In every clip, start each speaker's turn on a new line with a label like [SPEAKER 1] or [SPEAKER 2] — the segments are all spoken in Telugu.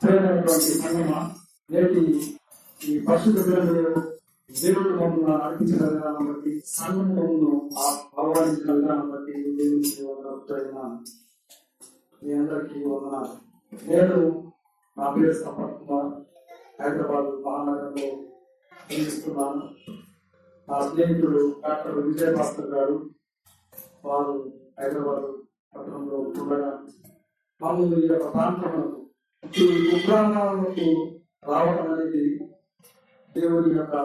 [SPEAKER 1] ప్రేమైనటువంటి సంగమ నేటి ఈ పరిశుద్ధ పిల్లలు దేవుడు మమ్మల్ని నడిపించిన విధానం బట్టి సంగమను ఆహ్వానించిన విధానం బట్టి దేవునికి మీ అందరికీ వందనాలు. నేను నా పేరు సంపత్ కుమార్. హైదరాబాద్ మహానగరంలో జీవిస్తున్నాను నా స్నేహితుడు డాక్టర్ విజయ భాస్కర్ గారు వారు హైదరాబాద్ పట్టణంలో ఉండగా మమ్మల్ని ఈ యొక్క ప్రాంతంలో ఈ రావడం అనేది దేవుడి యొక్క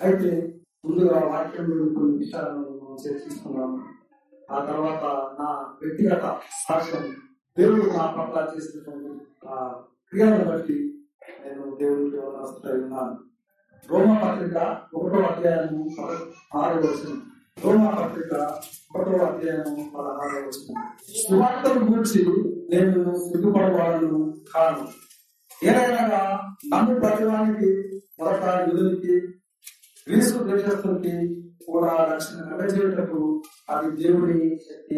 [SPEAKER 1] అయితే ముందుగా వాక్యంలో కొన్ని విషయాలను మనం చర్చించుకున్నాము ఆ తర్వాత నా వ్యక్తిగత సాక్ష్యం. దేవుడు నా పట్ల చేసినటువంటి ఆ క్రియలను బట్టి నేను దేవుడికి వస్తాయి ఉన్నాను. రోమ పత్రిక ఒకటో అధ్యాయము ఆరు వచ్చిన రోమ పత్రిక ఒకటో అధ్యాయము పదహారో వచ్చిన సువార్తను గురించి నేను సిగ్గుపడవాలను కాను. ఏదైనా నన్ను ప్రతివానికి మొదట యుధునికి గ్రీసు దేశస్తునికి కూడా రక్షణ కలగజేయటకు అది దేవుని శక్తి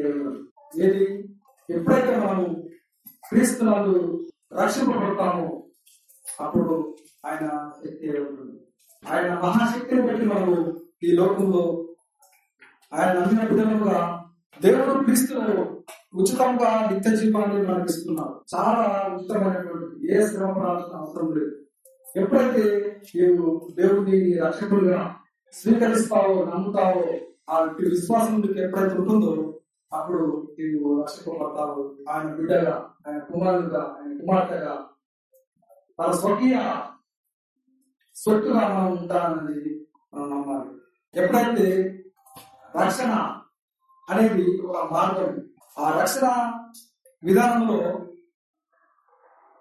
[SPEAKER 1] ఏది? ఎప్పుడైతే మనము క్రీస్తునందు రక్షింపబడతామో అప్పుడు ఆయన శక్తి ఆయన మహాశక్తిని బట్టి మనము ఈ లోకంలో ఆయన నమ్మిన విధముగా దేవుడు క్రీస్తు ఉచితంగా నిత్య జీవాన్ని మనకి ఇస్తున్నారు చాలా ఉచితమైనటువంటి ఏ శ్రమ పడాల్సిన అవసరం లేదు. ఎప్పుడైతే నీవు దేవుడిని రక్షకుడుగా రక్షకుడిగా స్వీకరిస్తావో నమ్ముతావో ఆ విశ్వాసం నీకు ఎప్పుడైతే ఉంటుందో అప్పుడు నీవు రక్షింపబడతావు. ఆయన బిడ్డగా ఆయన కుమారుడుగా ఆయన కుమార్తెగా తన స్వకీయ సొత్తుగా మనం ఉంటానని మనం నమ్మాలి. ఎప్పుడైతే రక్షణ అనేది ఒక మార్గం. ఆ రక్షణ విధానంలో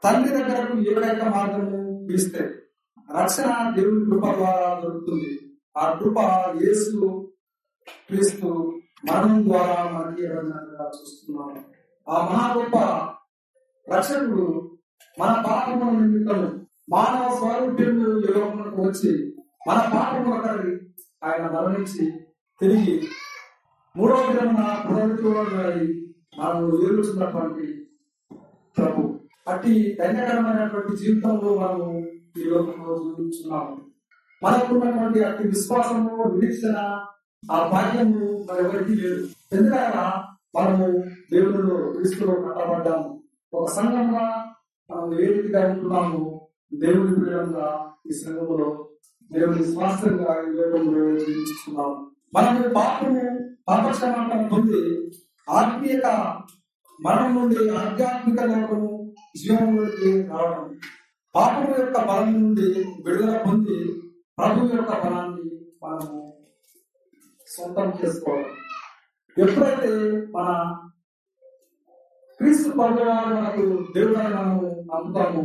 [SPEAKER 1] తండ్రి దగ్గరకు ఏకైక మార్గము పిలిస్తే రక్షణ దేవుని కృప ద్వారా దొరుకుతుంది. ఆ కృప యేసు క్రీస్తు మరణం ద్వారా మనకి ఇవ్వబడినట్టుగా చూస్తున్నాం ఆ మహా గొప్ప రక్షకుడు మన పాపముల నిమిత్తము మానవ స్వరూప్యము యువకులకు వచ్చి మన పాపము ఒకరి ఆయన మరణించి తిరిగి మూడవ దినమున పునరుద్ధరణై మనము ఎదురుచున్నటువంటి ప్రభు. అట్టి ధన్యకరమైనటువంటి జీవితంలో మనము ఈ లోకంలో జీవిస్తున్నాము. మనకున్నటువంటి అట్టి విశ్వాసము నిరీక్షణ ఆ భాగ్యము మరెవరికి లేదు. ఎందుకనగా మనము దేవుడిలో క్రీస్తులో కట్టబడ్డాము. ఒక సంఘంగా మనం ఏ రీతిగా ఉంటున్నాము? దేవుడి ప్రియంగా ఈ సంఘంలో దేవుని స్వాస్థ్యంగా ఈ లోకంలో జీవించుకున్నాము మనము పాపము పాపక్షమాపణ పొంది ఆత్మీయత మనం నుండి ఆధ్యాత్మిక లోకము జీవంలోకి రావడం పాపము యొక్క బలం నుండి విడుదల పొంది ప్రభు యొక్క బలాన్ని మనము సొంతం చేసుకోవడం ఎప్పుడైతే మన క్రీస్తు పదవారు మనకు దేవుడని మనము నమ్ముతాము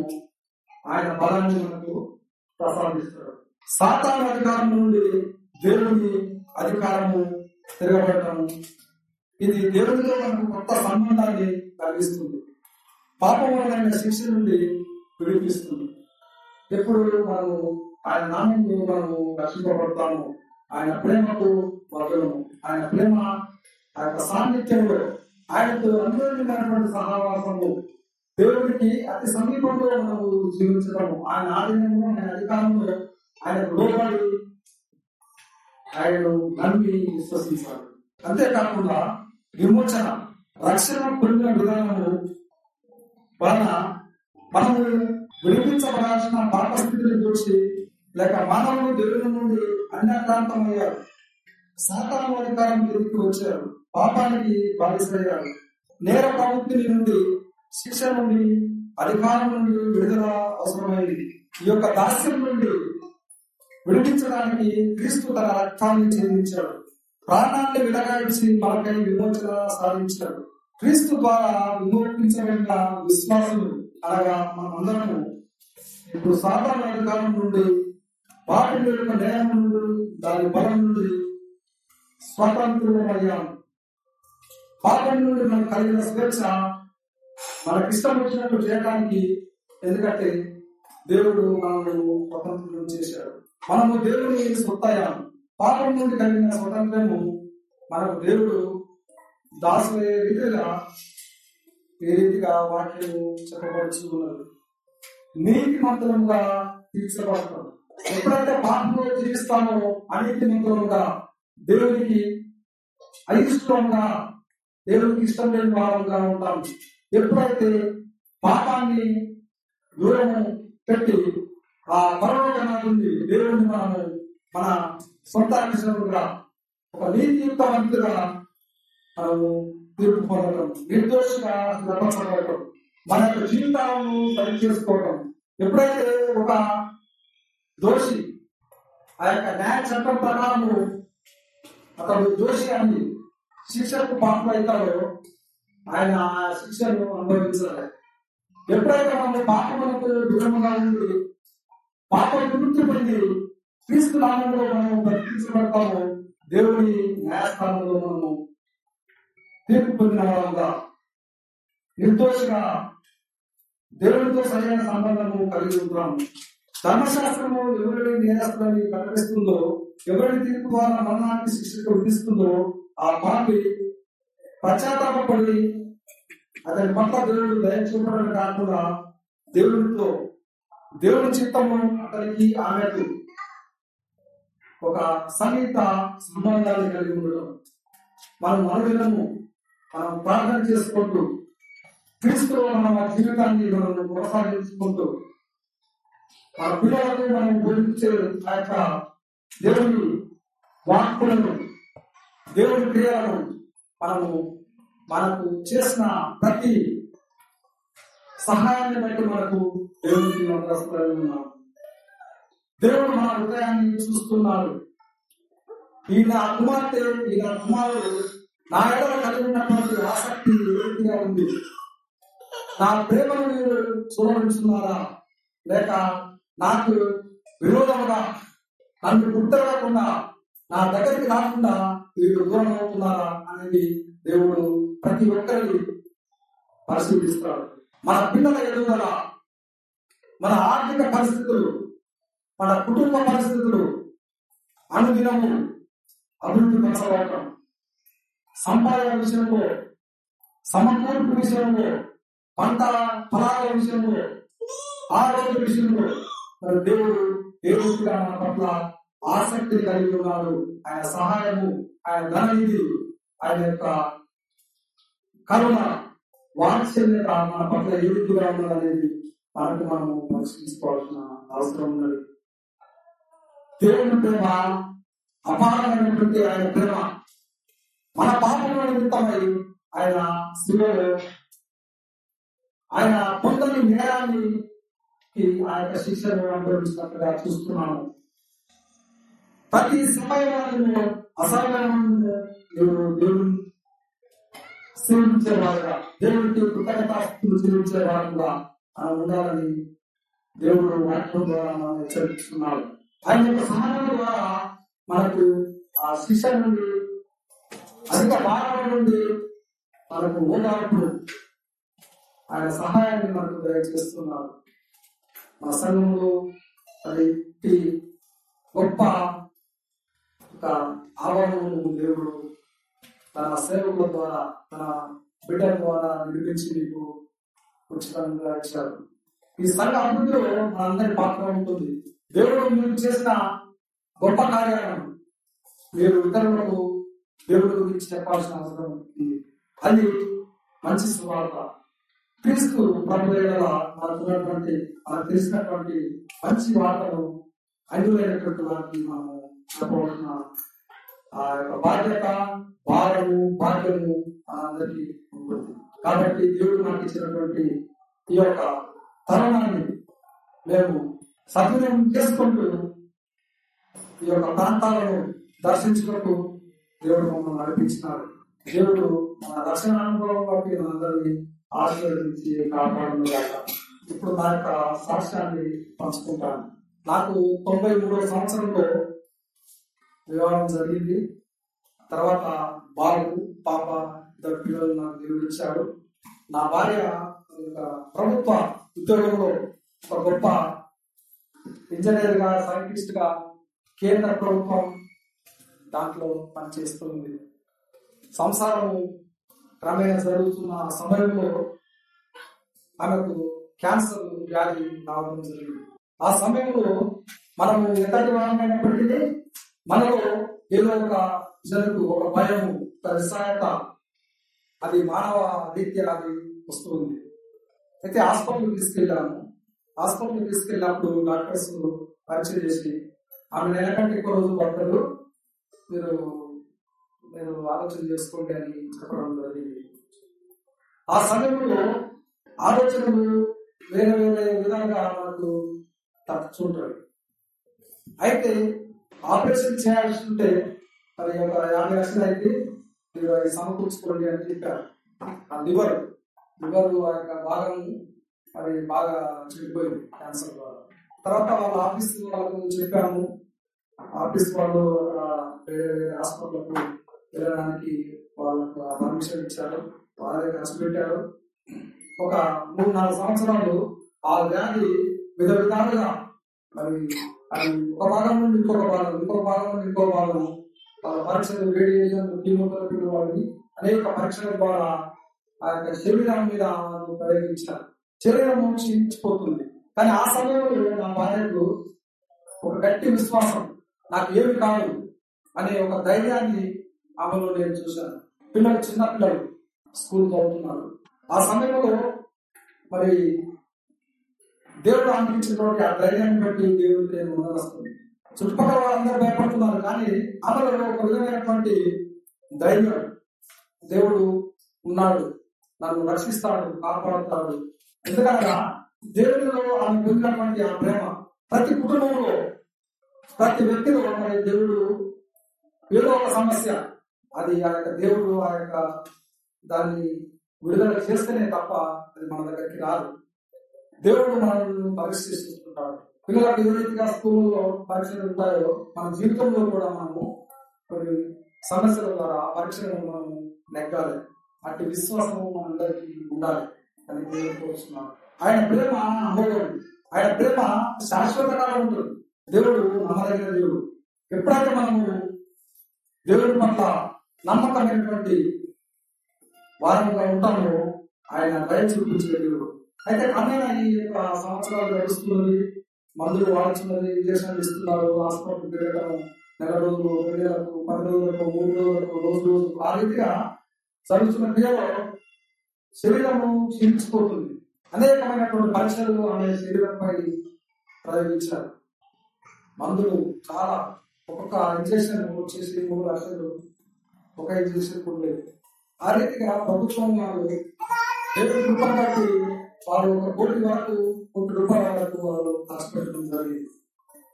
[SPEAKER 1] ఆయన బలాన్ని మనకు ప్రసాదిస్తాడు. సాతాన అధికారం నుండి దేవుడిని అధికారము తిరగబడటము ఇది దేవుడితో మనకు కొత్త సంబంధాన్ని కలిగిస్తుంది. పాపం శిక్ష నుండి విడిపిస్తుంది. ఎప్పుడు మనము ఆయన నామంలో మనము రక్షింపబడతాము. ఆయన ప్రేమకు మొదలము ఆయన ప్రేమ ఆ యొక్క సాన్నిధ్యంలో ఆయనతో అన్యోన్యమైనటువంటి సహవాసము. దేవుడికి అతి సమీపంలో మనము జీవించడము ఆయన ఆధీనంలో ఆయన అధికారంలో ఆయన లోబడి ఆయన నమ్మి విశ్వసించాలి అంతేకాకుండా విమోచన రక్షణ పొందిన విధానము వలన మనము విడిపించబడాల్సిన పాప స్థితిని చూసి లేక మానవులు దేవుని నుండి అన్యక్రాంతమయ్యారు సాతాను అధికారం తిరిగి వచ్చారు. పాపానికి బాధిసయ్యారు నేర ప్రవృత్తి నుండి శిక్ష నుండి అధికారం నుండి విడుదల అవసరమైంది. ఈ యొక్క దాస్యం నుండి విడిపించడానికి క్రీస్తు తన రక్తాన్ని చెందించాడు. ప్రాణాన్ని విడగాల్చి మనకై విమోచన సాధించాడు. క్రీస్తు ద్వారా విమోచించబడిన విశ్వాసులు అనగా మనమందరము ఇప్పుడు సాధారణ కాలం నుండి వాటి యొక్క న్యాయం నుండి దాని బలం నుండి స్వతంత్రమయ్యాం పాపం నుండి మనకు కలిగిన స్వేచ్ఛ మనకి ఇష్టం వచ్చినట్టు చేయడానికి ఎందుకంటే దేవుడు మనల్ని స్వతంత్రం చేశాడు. మనము దేవుని సొత్తయ్యాం పాపం నుండి కలిగిన స్వతంత్రము మనకు దేవుడు దాసులే రీతిగా ఏ రీతిగా వాక్యము చెప్పబడుచు నీతి మంత్రముగా తీర్చబడతాం. ఎప్పుడైతే పాపంలో జీవిస్తామో అనీతి మంత్రముగా దేవునికి అయిష్టంగా దేవునికి ఇష్టం లేని వారంగా ఉంటాం ఎప్పుడైతే పాపాన్ని దూరము పెట్టి ఆ పరలోకనాథుని దేవుడిని మనము మన సొంత విషయంగా ఒక మంత్రిగా మనము తీర్పు పొందడం నిర్దోషిగా నిర్వహించబడటం మన యొక్క జీవితాలను సరి చేసుకోవడం ఎప్పుడైతే ఒక దోషి ఆ యొక్క న్యాయ చట్టం ప్రకారము అతడు దోషి అని శిక్షకు పాపమవుతాడో ఆయన ఆ శిక్షను అనుభవించాలి. ఎప్పుడైతే మనం పాపములకు దూరంగా ఉండి పాప విముక్తి క్రీస్తు నామంలో మనం బ్రతికించబడతాము దేవుని న్యాయస్థానంలో మనము తీర్పు పొందిన వారంగా నిర్దోషిగా దేవునితో సరైన సంబంధము కలిగి ఉంటాము ధర్మశాస్త్రము ఎవరిని నేరస్తులని ప్రకటిస్తుందో ఎవరిని తీర్పు ద్వారా మరణాన్ని శిక్షకు విధిస్తుందో ఆ పాపి పశ్చాత్తాపడి అతని పట్ల దేవుడు దయ కాకుండా దేవునితో దేవుని చిత్తము కలిగి ఆమెకు ఒక సంగీత సంబంధాన్ని కలిగి ఉండడం. మనం మనుషులను మనం ప్రార్థన చేసుకుంటూ క్రీస్తులో మన జీవితాన్ని మనం కొనసాగించుకుంటూ మన పిల్లలను మనం బోధించే ఆ యొక్క దేవుని వాక్కులను దేవుని క్రియలను మనము మనకు చేసిన ప్రతి సహాయాన్ని బట్టి మనకు దేవునికి మనం ఉన్నాం దేవుడు మన హృదయాన్ని చూస్తున్నాడు. ఈ నా కుమార్తె ఈ నా కుమారుడు నా ఎడల కలిగి ఉన్నటువంటి ఆసక్తి ఏ ఉంది? నా ప్రేమను మీరు చూడవచ్చున్నారా లేక నాకు విరోధముగా నన్ను గుర్తడకుండా నా దగ్గరికి రాకుండా వీళ్ళు దూరం అవుతున్నారా అనేది దేవుడు ప్రతి ఒక్కరిని పరిశీలిస్తాడు. మన పిల్లల ఎదుగుదల మన ఆర్థిక పరిస్థితులు మన కుటుంబ పరిస్థితులు అనుదినము అభివృద్ధి కొనసాగటం సంపాదన విషయంలో సమకూర్పు విషయంలో పంట ఫలాల విషయంలో ఆరోగ్య విషయంలో మరి దేవుడు ఏ రీతిగా మన పట్ల ఆసక్తి కలిగి ఉన్నాడు. ఆయన సహాయము ఆయన ధననిధి ఆయన యొక్క కరుణ వాత్సల్యత మన పట్ల ఏ రీతిగా ఉన్నదనేది మనకు మనము పరిశీలించుకోవాల్సిన అవసరం ఉన్నది. దేవుని ప్రేమ అపారమైనటువంటి ఆయన ప్రేమ. మన పాపముల నిమిత్తమై ఆయన శిలువలో ఆయన పొందని నేరాన్ని ఆ యొక్క శిక్షను అనుభవించినట్టుగా చూస్తున్నాము. ప్రతి సమయంలో అసహ్యమైన దేవుని సేవించేవారుగా దేవుడికి కృతజ్ఞతాస్తులు చెల్లించేవారుగా మనం ఉండాలని దేవుడు వాక్యం ద్వారా మనం హెచ్చరిస్తున్నాడు ఆయన యొక్క సహాయం ద్వారా మనకు ఆ శిక్ష నుండి అధిక భారం నుండి మనకు ఓదార్పు ఆయన సహాయాన్ని మనకు దయచేస్తున్నాడు మన సంఘంలో అది గొప్ప ఒక ఆవరణను దేవుడు తన సేవకుల ద్వారా తన బిడ్డల ద్వారా నిర్మించి మీకు ఉచితంగా ఇచ్చారు ఈ సంఘ అభివృద్ధిలో మనందరి పాత్ర ఉంటుంది. దేవుడు మీరు చేసిన గొప్ప కార్యాలను మీరు ఇతరులకు దేవుడి గురించి చెప్పాల్సిన అవసరం ఉంది. అది మంచి సువార్త క్రీస్తు ప్రభు మనకున్నటువంటి మనకు తెలిసినటువంటి మంచి వార్తలు అనువైనటువంటి వారికి మనము చెప్పవలసిన ఆ యొక్క బాధ్యత భారము భాగ్యము అందరికీ ఉంటుంది. కాబట్టి దేవుడు మనకి ఇచ్చినటువంటి ఈ యొక్క తరుణాన్ని మేము సద్వినియోగం చేసుకుంటూ ఈ యొక్క ప్రాంతాలను దర్శించుకుంటూ దేవుడు మమ్మల్ని నడిపించినాడు. దేవుడు మన దర్శన అనుభవం బట్టి మనందరినీ ఆశీర్వదించి కాపాడు ఇప్పుడు నా యొక్క సాక్ష్యాన్ని పంచుకుంటాను. నాకు తొంభై మూడో సంవత్సరంలో వివాహం జరిగింది. తర్వాత బాబు పాప ఇద్దరు పిల్లలు నాకు దేవుడు ఇచ్చాడు నా భార్య ప్రభుత్వ ఉద్యోగంలో ఒక గొప్ప ఇంజనీర్గా సైంటిస్ట్గా కేంద్ర ప్రభుత్వం దాంట్లో పనిచేస్తుంది. సంసారము క్రమేణా జరుగుతున్న సమయంలో ఆమెకు క్యాన్సర్ వ్యాధి రావడం జరిగింది. ఆ సమయంలో మనం ఎంతటి వారమైనప్పటికీ మనలో ఏదో ఒక జనుకు ఒక భయం ఒక నిస్సహాయత అది మానవ రీత్యా అది వస్తుంది. అయితే హాస్పిటల్కి తీసుకెళ్ళాము. హాస్పిటల్కి తీసుకెళ్ళినప్పుడు డాక్టర్స్ పరీక్ష చేసి ఆమె నెల కంటే ఎక్కువ రోజులు పడతారు మీరు నేను ఆలోచన చేసుకోండి అని చెప్పడం జరిగింది. ఆ సమయంలో ఆలోచనలు వేరే వేరే విధంగా మనకు తప్పుచుంటాయి అయితే ఆపరేషన్ చేయాల్సి ఉంటే అది ఒక యాభై లక్షలు అయితే మీరు అది సమకూర్చుకోండి అని చెప్పారు. ఆ లివర్ లివర్ ఆ యొక్క భాగం అది బాగా చెడిపోయింది క్యాన్సర్ ద్వారా. తర్వాత వాళ్ళ ఆఫీస్ వాళ్ళకు చెప్పాము. ఆఫీస్ వాళ్ళు వేరే వేరే హాస్పిటల్కు వెళ్ళడానికి వాళ్ళకు పర్మిషన్ ఇచ్చారు. వాళ్ళ దగ్గర పెట్టారు. ఒక మూడు నాలుగు సంవత్సరాలు ఆ వ్యాధి విధ విధాలుగా మరి అది ఒక భాగం నుండి ఇంకొక భాగం ఇంకొక భాగం నుండి ఇంకొక భాగం. వాళ్ళ పరీక్షలు రేడియేషన్ కీమోథెరపీ వాడిని అనేక పరీక్షల ద్వారా ఆ యొక్క శరీరం మీద వాళ్ళు ప్రయోగించారు. శరీరం క్షీణించిపోతుంది కానీ ఆ సమయంలో నా భార్యకు ఒక గట్టి విశ్వాసం నాకు ఏమి కాదు అనే ఒక ధైర్యాన్ని ఆమెలో నేను చూశాను. పిల్లలు చిన్న పిల్లలు స్కూల్ చదువుతున్నారు ఆ సమయంలో మరి దేవుడు అందించినటువంటి ఆ ధైర్యాన్ని బట్టి దేవుడు నేను ఉండవస్తుంది చుట్టుపక్కల వాళ్ళందరూ భయపడుతున్నారు కానీ ఆమెలో ఒక విధమైనటువంటి ధైర్యం. దేవుడు ఉన్నాడు నన్ను రక్షిస్తాడు కాపాడుతాడు. ఎందుకనగా దేవుడిలో ఆమె పొందినటువంటి ఆ ప్రేమ ప్రతి కుటుంబంలో ప్రతి వ్యక్తిలో మరి దేవుడు ఏదో ఒక సమస్య. అది ఆ యొక్క దేవుడు ఆ యొక్క దాన్ని విడుదల చేస్తేనే తప్ప అది మన దగ్గరికి రాదు. దేవుడు మనల్ని పరీక్షిస్తుంటాడు. పిల్లలకు ఏ రీతిగా స్కూల్లో పరీక్షలు ఉంటాయో మన జీవితంలో కూడా మనము కొన్ని సమస్యల ద్వారా ఆ పరీక్షలను మనము నెగ్గాలి అట్టి విశ్వాసము మనందరికీ ఉండాలి. అది ఆయన ప్రేమ అమోఘం ఆయన ప్రేమ శాశ్వతంగా ఉంటుంది. దేవుడు నమ్మదగిన దేవుడు. ఎప్పుడైతే మనము దేవుడి పట్ల నమ్మకమైనటువంటి వారంగా ఉంటామో ఆయన దయ చూపించే దేవుడు. అయితే క్రమేణా ఈ యొక్క సంవత్సరాలు గడుస్తున్నది మందులు వాడుతున్నది ఇంజక్షన్లు ఇస్తున్నారు హాస్పిటల్ తిరగడం నెల రోజులు రెండు నెలలకు పది రోజులకు మూడు రోజులకు రోజు రోజు ఆ రీతిగా జరుగుతున్న క్రియలో శరీరము క్షీణించిపోతుంది అనేకమైనటువంటి పరీక్షలు అనే శరీరంపై ప్రయోగించారు. మందులు చాలా ఒక్కొక్క ఇంజక్షన్ వచ్చేసి మూడు లక్షలు ఒక ఇంజక్షన్ ఉండేది ఆ రీతిగా ప్రభుత్వం వాళ్ళు దేవుడి కృపను వాళ్ళు ఒక కోటి వరకు కోటి రూపాయల వరకు వాళ్ళు ఖర్చు పెట్టడం జరిగింది.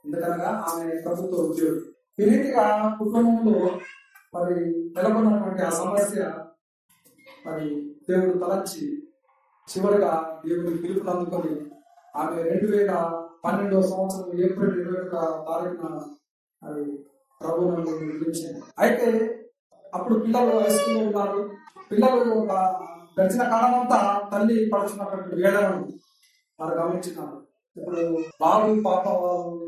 [SPEAKER 1] ఎందుకనగా ఆమె ప్రభుత్వ ఉద్యోగి. ఈ రీతిగా కుటుంబంలో మరి నెలకొన్నటువంటి ఆ సమస్య మరి దేవుడు తలంచి చివరిగా దేవుని పిలుపుని అందుకొని ఆమె రెండు వేల పన్నెండవ సంవత్సరం ఏప్రిల్ ఇరవై ఒక తారీఖున అది ప్రభు నిర్మించింది అయితే అప్పుడు పిల్లలు హై ఉన్నారు. పిల్లలు ఒక గడిచిన కాలం అంతా తల్లి పడుచున్నటువంటి వేదనను వారు గమనించినారు. ఇప్పుడు బాబు పాప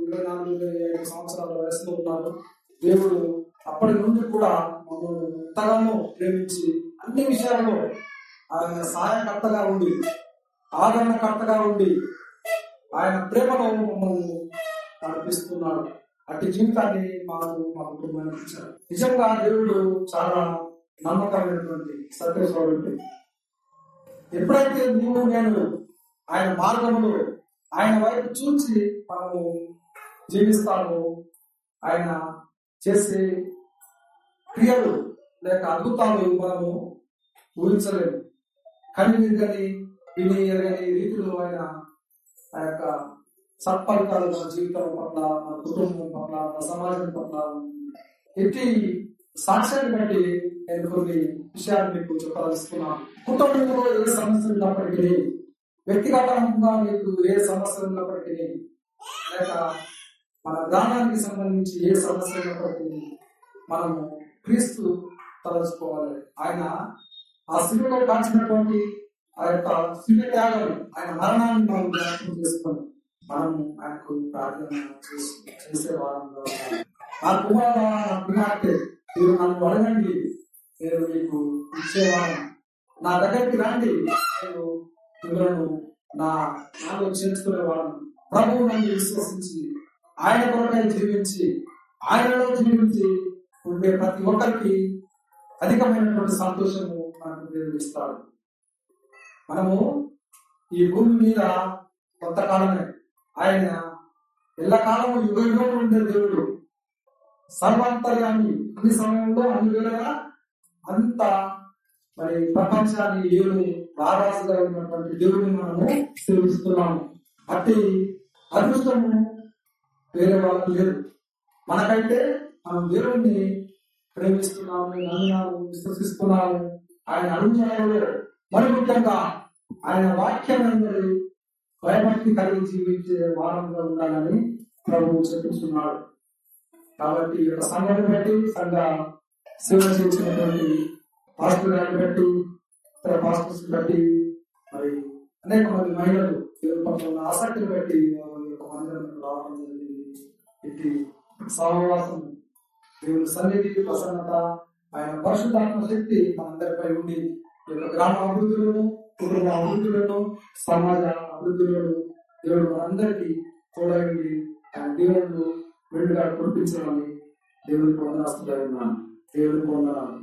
[SPEAKER 1] ఇరవై నాలుగు ఇరవై ఐదు సంవత్సరాల వయసులో ఉన్నారు. దేవుడు అప్పటి నుండి కూడా మమ్మల్ని ఎంతగానో ప్రేమించి అన్ని విషయాల్లో ఆయన సహాయకర్తగా ఉండి ఆదరణకర్తగా ఉండి ఆయన ప్రేమలో మమ్మల్ని నడిపిస్తున్నాడు. అట్టి జీవితాన్ని మాకు మా కుటుంబం ఇచ్చారు. నిజంగా దేవుడు చాలా నమ్మకమైనటువంటి సత్యస్వరుడు ఎప్పుడైతే నీవు నేను ఆయన మార్గంలో ఆయన వైపు చూసి మనము జీవిస్తాము ఆయన చేసే క్రియలు లేక అద్భుతాలు మనము ఊహించలేము. కని విని విని ఎరగని రీతిలో ఆయన ఆ యొక్క సత్ఫలితాలు మన జీవితం పట్ల మన కుటుంబం పట్ల మన సమాజం పట్ల ఎట్టి సాక్ష్యాన్ని బట్టి నేను కొన్ని విషయాలు మీకు చెప్పదలుచుకున్నాను. కుటుంబంలో ఏ సమస్య ఉన్నప్పటికీ వ్యక్తిగతంగా మీకు ఏ సమస్య ఉన్నప్పటికీ లేక మన గ్రామానికి సంబంధించి ఏ సమస్య ఉన్నప్పటికీ మనము క్రీస్తు తలుచుకోవాలి. ఆయన ఆ శిలువలో కాల్చినటువంటి ఆ యొక్క శిలువ త్యాగం ఆయన మరణాన్ని మనం జ్ఞాపకం చేసుకొని మనం ఆయనకు ప్రార్థన చేసే వారంలో ఆ నా నా కుమార్తె మీరు నన్ను అడగండి. నేను మీకు ఇచ్చేవాడు నా దగ్గరికి రండి. నేను మిమ్మల్ని నా నాలో చేర్చుకునే ప్రభువు నన్ను విశ్వసించి ఆయన కొరకై జీవించి ఆయనలో జీవించి ఉండే ప్రతి ఒక్కరికి అధికమైనటువంటి సంతోషము దేవుడు ఇస్తాడు మనము ఈ భూమి మీద కొంతకాలమే. ఆయన ఎల్లకాలము యుగ యుగం ఉండే దేవుడు. సర్వాంతర్యాన్ని అన్ని సమయంలో అన్ని వేళగా అంత మరి ప్రపంచాన్ని ఏడు రారాజుగా ఉన్నటువంటి దేవుడిని మనము సేవిస్తున్నాము. అట్టి అదృష్టము వేరే వాళ్ళకి లేదు. మనకైతే మనం దేవుడిని ప్రేమిస్తున్నాము నమ్మినాము విశ్వసిస్తున్నాము. ఆయన అనుభవాలలో మరి ముఖ్యంగా ఆయన వాక్యమైనది భయభక్తి కలిగి జీవించే వారంగా ఉండాలని ప్రభు చెప్తున్నాడు కాబట్టి ఈ యొక్క సంఘాన్ని బట్టి సంఘ సేవ చేసినటువంటి పాస్టర్ గారిని బట్టి ఇతర పాస్టర్స్ బట్టి మరి అనేక మంది మహిళలు దేవుని ఉన్న ఆసక్తిని బట్టి యొక్క మందిరానికి రావడం జరిగింది. ఇది సహవాసం దేవుని సన్నిధి ప్రసన్నత ఆయన పరిశుద్ధాత్మ శక్తి మనందరిపై ఉండి ఈ యొక్క గ్రామ అభివృద్ధులను కుటుంబ అభివృద్ధులను సమాజ అభివృద్ధులను దేవుడు మనందరికీ చూడండి ఆయన దేవుడు వెళ్ళుగా కురిపించాలని దేవుడికి వందనాస్తున్నాను దేవుడికి వందనాలు.